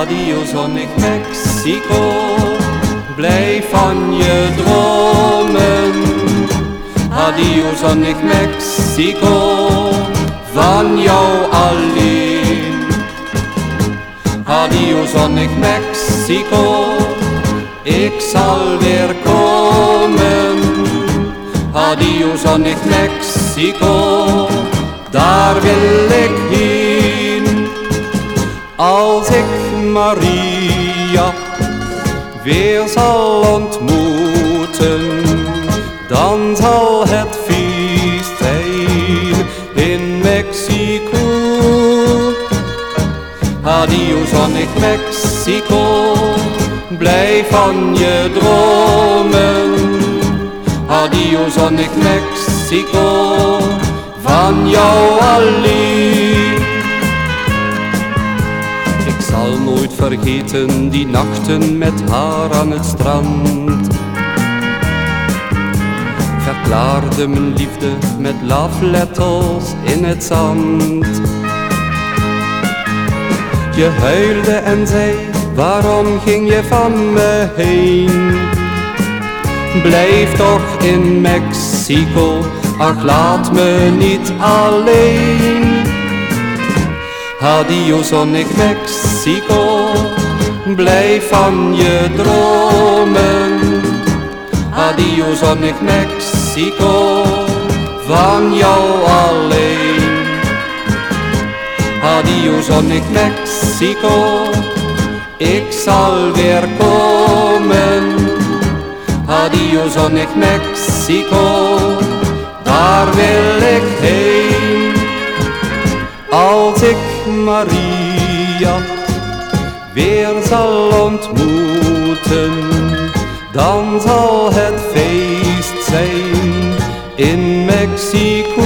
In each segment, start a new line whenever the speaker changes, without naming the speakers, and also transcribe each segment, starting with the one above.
Adios zonnig Mexico, blijf van je dromen. Adios zonnig Mexico, van jou alleen. Adios zonnig Mexico, ik zal weer komen. Adios zonnig Mexico, daar wil ik heen. Maria weer zal ontmoeten, dan zal het feest zijn in Mexico. Adios zonnig Mexico, blijf van je dromen. Adios zonnig Mexico, van jou alleen. Vergeten die nachten met haar aan het strand. Verklaarde mijn liefde met love letters in het zand. Je huilde en zei, waarom ging je van me heen? Blijf toch in Mexico, ach laat me niet alleen. Adios zonnig Mexico, blijf van je dromen. Adios zonnig Mexico, van jou alleen. Adios zonnig Mexico, ik zal weer komen. Adios zonnig Mexico, daar wil ik heen. Als ik Maria weer zal ontmoeten, dan zal het feest zijn in Mexico.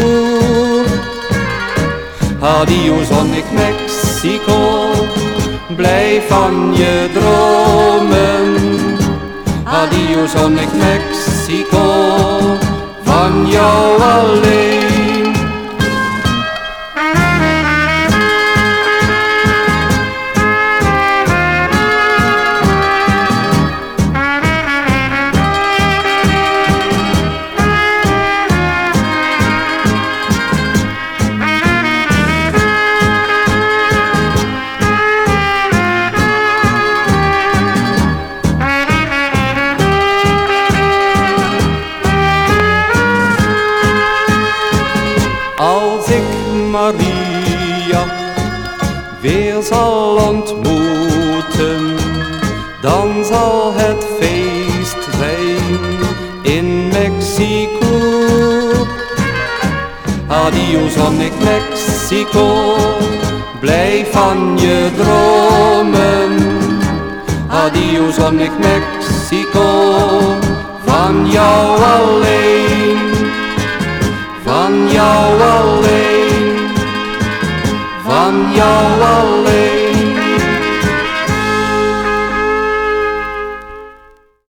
Adios zonnig Mexico, blijf van je dromen. Adios zonnig Mexico, van jou alleen. Maria weer zal ontmoeten, dan zal het feest zijn in Mexico. Adios zonnig Mexico, blijf van je dromen. Adios zonnig Mexico, On your way.